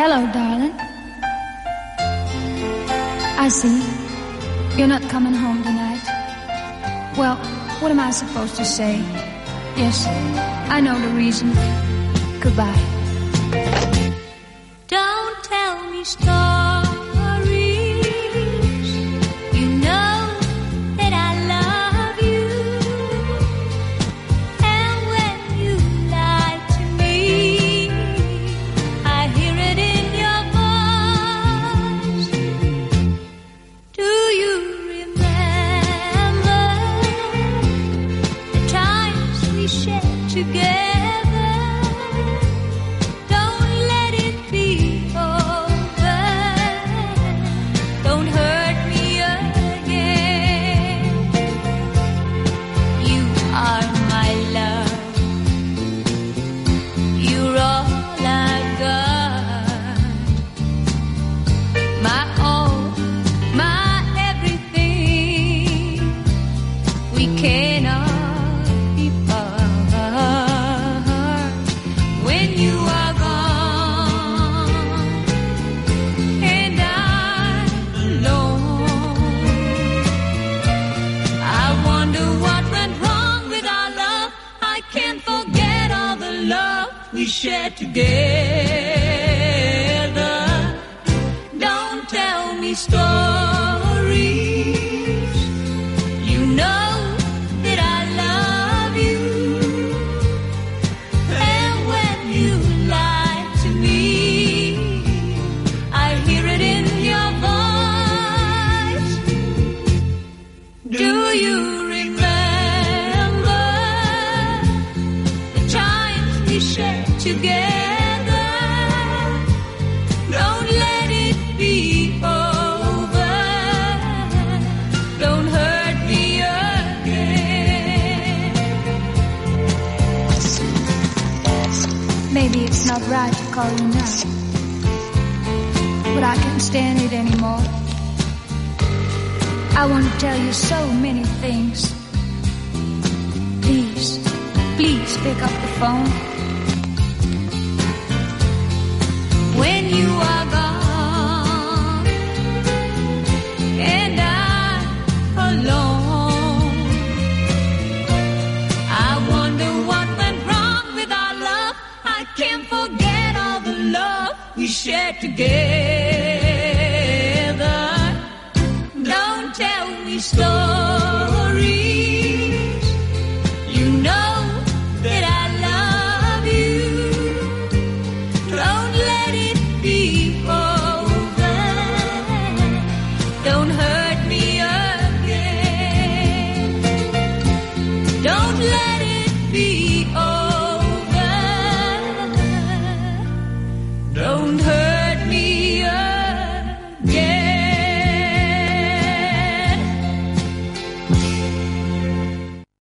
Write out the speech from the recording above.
Hello, darling. I see. You're not coming home tonight. Well, what am I supposed to say? Yes, I know the reason. Goodbye. Don't tell me stories. Together? Wonder what went wrong with our love. I can't forget all the love we shared together. Don't tell me stories. Together? Don't let it be over. Don't hurt me again. Maybe it's not right to call you now. But I can't stand it anymore. I want to tell you so many things. Please, please pick up the phone. Together. Don't tell me stories.